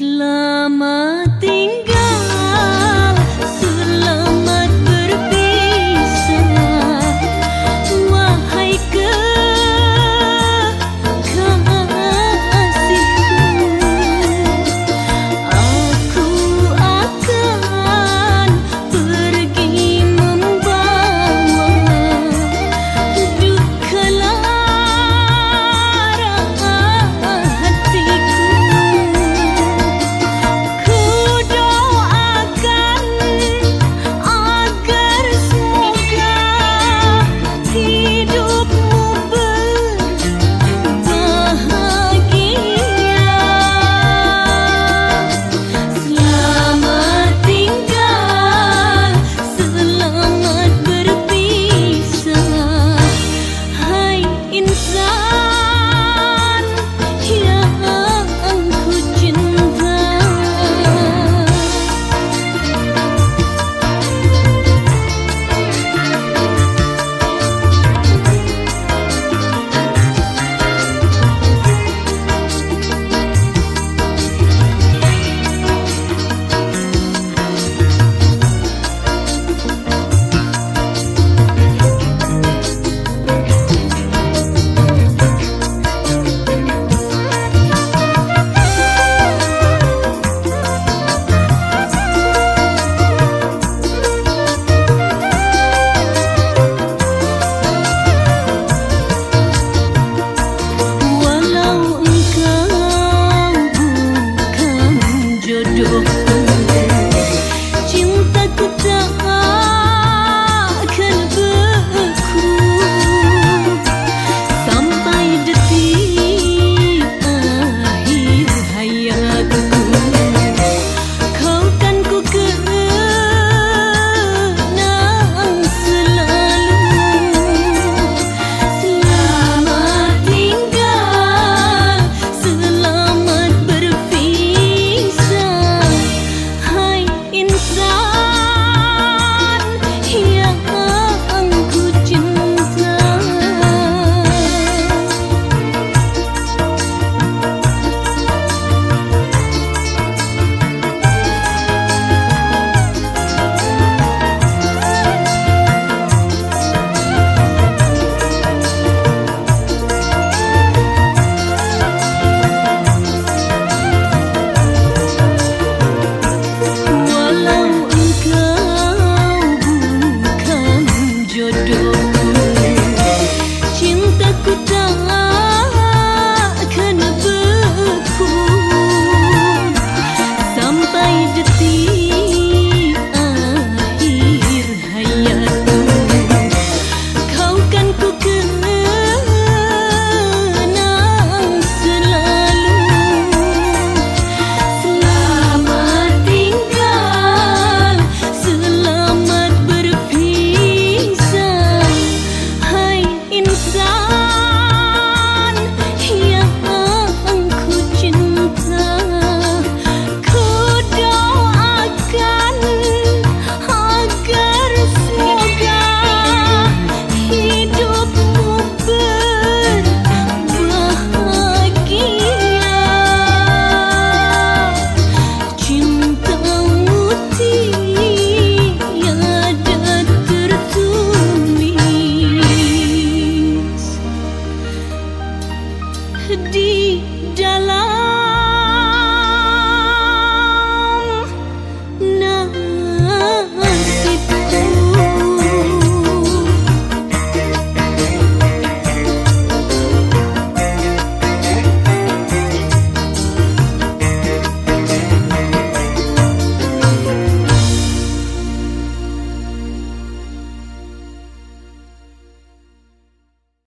Islam